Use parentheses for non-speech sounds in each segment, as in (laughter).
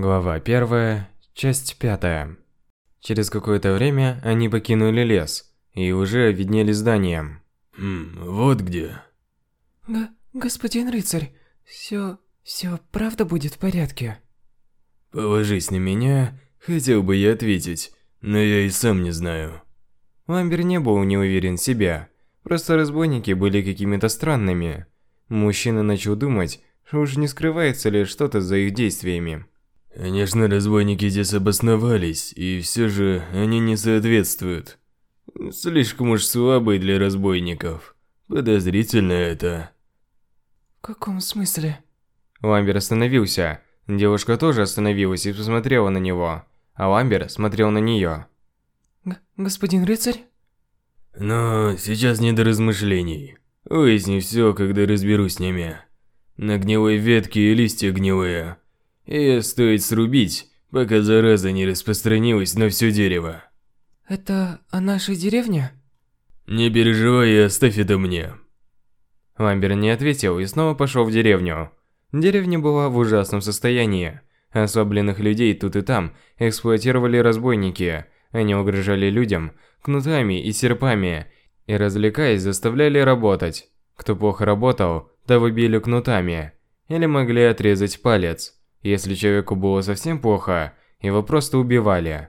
Глава 1, часть 5. Через какое-то время они покинули лес и уже виднели здания. Хм, вот где. Г господин рыцарь, все, все правда будет в порядке? Положись на меня, хотел бы я ответить, но я и сам не знаю. Ламбер не был не уверен в себе, просто разбойники были какими-то странными. Мужчина начал думать, что уж не скрывается ли что-то за их действиями. Конечно, разбойники здесь обосновались, и все же они не соответствуют. Слишком уж слабые для разбойников. Подозрительно это. В каком смысле? Ламбер остановился. Девушка тоже остановилась и посмотрела на него, а Ламбер смотрел на нее. Г господин рыцарь? Но сейчас не до размышлений. Выясни все, когда разберусь с ними. На гнилой ветке и листья гнилые. Ее стоит срубить, пока зараза не распространилась на все дерево. Это о нашей деревне? Не переживай и оставь это мне. Ламбер не ответил и снова пошел в деревню. Деревня была в ужасном состоянии. Ослабленных людей тут и там эксплуатировали разбойники. Они угрожали людям кнутами и серпами и, развлекаясь, заставляли работать. Кто плохо работал, того били кнутами или могли отрезать палец. Если человеку было совсем плохо, его просто убивали.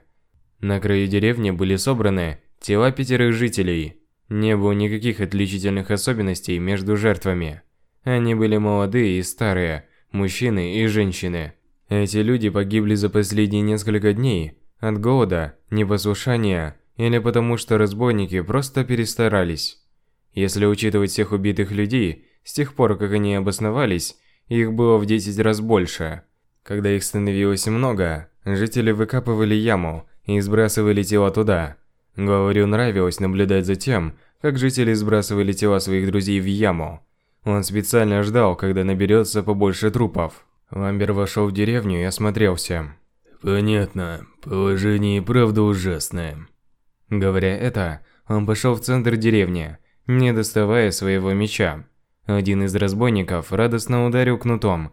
На краю деревни были собраны тела пятерых жителей. Не было никаких отличительных особенностей между жертвами. Они были молодые и старые, мужчины и женщины. Эти люди погибли за последние несколько дней от голода, непослушания или потому что разбойники просто перестарались. Если учитывать всех убитых людей, с тех пор как они обосновались, их было в 10 раз больше. Когда их становилось много, жители выкапывали яму и сбрасывали тела туда. Говорю, нравилось наблюдать за тем, как жители сбрасывали тела своих друзей в яму. Он специально ждал, когда наберется побольше трупов. Ламбер вошел в деревню и осмотрелся. Понятно, положение и правда ужасное. Говоря это, он пошел в центр деревни, не доставая своего меча. Один из разбойников радостно ударил кнутом,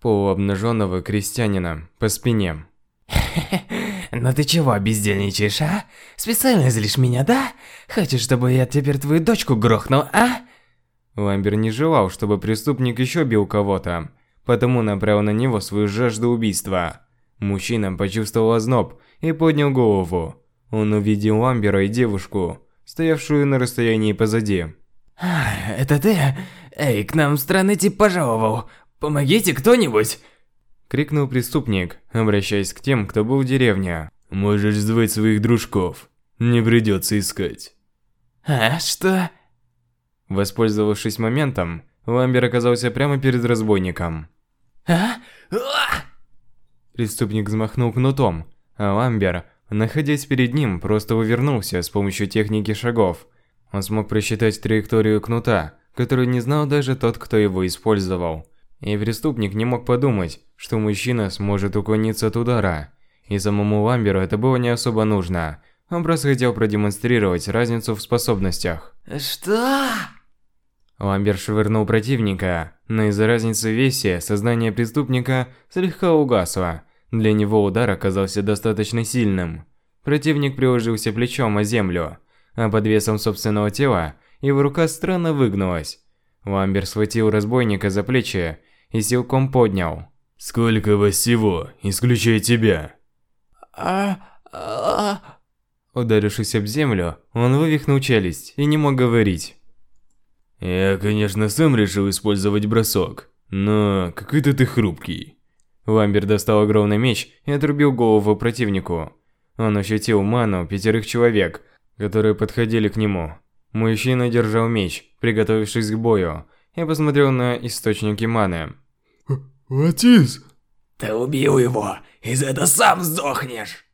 полуобнаженного крестьянина по спине. (laughs) Ну ты чего бездельничаешь, а? Специально злишь меня, да? Хочешь, чтобы я теперь твою дочку грохнул, а? Ламбер не желал, чтобы преступник еще бил кого-то, потому направил на него свою жажду убийства. Мужчина почувствовал озноб и поднял голову. Он увидел Ламбера и девушку, стоявшую на расстоянии позади. «Это ты? Эй, к нам странный тип пожаловал. «Помогите кто-нибудь!» Крикнул преступник, обращаясь к тем, кто был в деревне. «Можешь звать своих дружков. Не придется искать». «А, что?» Воспользовавшись моментом, Ламбер оказался прямо перед разбойником. «А? Преступник взмахнул кнутом, а Ламбер, находясь перед ним, просто увернулся с помощью техники шагов. Он смог просчитать траекторию кнута, которую не знал даже тот, кто его использовал. И преступник не мог подумать, что мужчина сможет уклониться от удара. И самому Ламберу это было не особо нужно. Он просто хотел продемонстрировать разницу в способностях. «Что?» Ламбер швырнул противника, но из-за разницы в весе сознание преступника слегка угасло. Для него удар оказался достаточно сильным. Противник приложился плечом о землю, а под весом собственного тела его рука странно выгнулась. Ламбер схватил разбойника за плечи и силком поднял. «Сколько вас всего, исключая тебя?» а, а... Ударившись об землю, он вывихнул челюсть и не мог говорить. «Я, конечно, сам решил использовать бросок, но какой-то ты хрупкий». Ламбер достал огромный меч и отрубил голову противнику. Он ощутил ману пятерых человек, которые подходили к нему. Мужчина держал меч, приготовившись к бою, и посмотрел на источники маны. «Отец!» «Ты убил его, и за это сам сдохнешь!»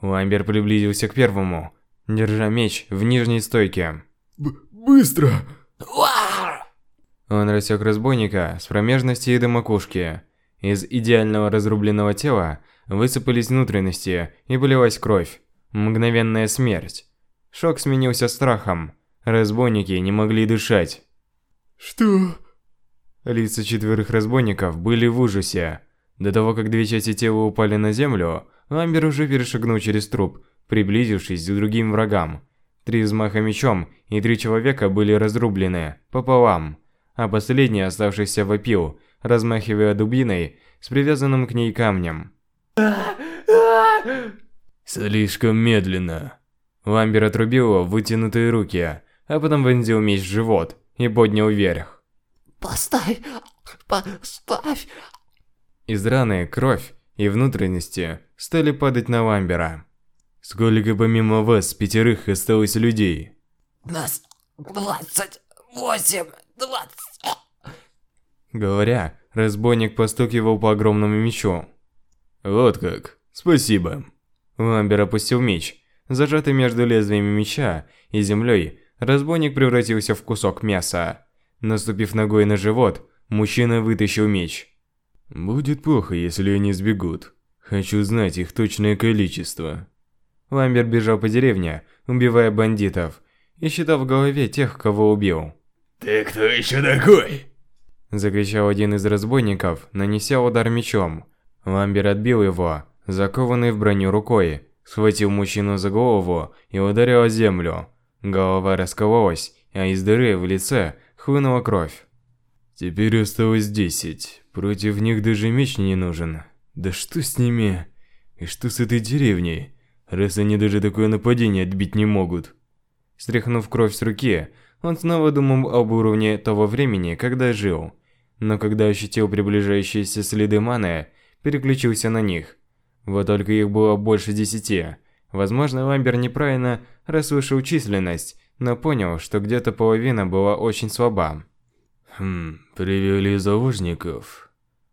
Ламбер приблизился к первому, держа меч в нижней стойке. Б «Быстро!» Он рассек разбойника с промежности и до макушки. Из идеального разрубленного тела высыпались внутренности и полилась кровь. Мгновенная смерть. Шок сменился страхом. Разбойники не могли дышать. «Что?» Лица четверых разбойников были в ужасе. До того, как две части тела упали на землю, Ламбер уже перешагнул через труп, приблизившись к другим врагам. Три взмаха мечом и три человека были разрублены пополам, а последний, оставшийся, вопил, размахивая дубиной с привязанным к ней камнем. Слишком медленно. Ламбер отрубил вытянутые руки, а потом вонзил меч в живот и поднял вверх. Поставь, поставь. Из раны кровь и внутренности стали падать на Ламбера. Сколько помимо вас пятерых осталось людей? Нас двадцать восемь, двадцать. Говоря, разбойник постукивал по огромному мечу. Вот как. Спасибо. Ламбер опустил меч. Зажатый между лезвиями меча и землей, разбойник превратился в кусок мяса. Наступив ногой на живот, мужчина вытащил меч. Будет плохо, если они сбегут. Хочу знать их точное количество. Ламбер бежал по деревне, убивая бандитов, и считал в голове тех, кого убил. «Ты кто еще такой?» Закричал один из разбойников, нанеся удар мечом. Ламбер отбил его, закованный в броню рукой, схватил мужчину за голову и ударил о землю. Голова раскололась, а из дыры в лице хлынула кровь. Теперь осталось десять. Против них даже меч не нужен. Да что с ними? И что с этой деревней? Раз они даже такое нападение отбить не могут. Стряхнув кровь с руки, он снова думал об уровне того времени, когда жил. Но когда ощутил приближающиеся следы маны, переключился на них. Вот только их было больше десяти. Возможно, Ламбер неправильно расслышал численность, но понял, что где-то половина была очень слаба. Хм, привели заложников.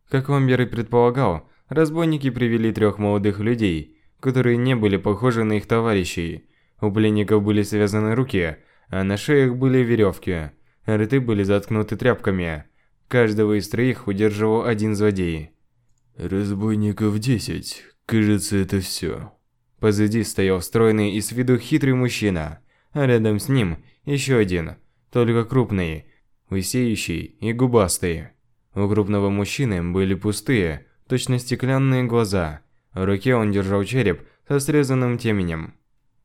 Как Ламбер и предполагал, разбойники привели трех молодых людей, которые не были похожи на их товарищей. У пленников были связаны руки, а на шеях были веревки. Рты были заткнуты тряпками. Каждого из троих удерживал один злодей. Разбойников десять. Кажется, это все. Позади стоял стройный и с виду хитрый мужчина, а рядом с ним еще один, только крупный, лысеющий и губастый. У крупного мужчины были пустые, точно стеклянные глаза. В руке он держал череп со срезанным теменем.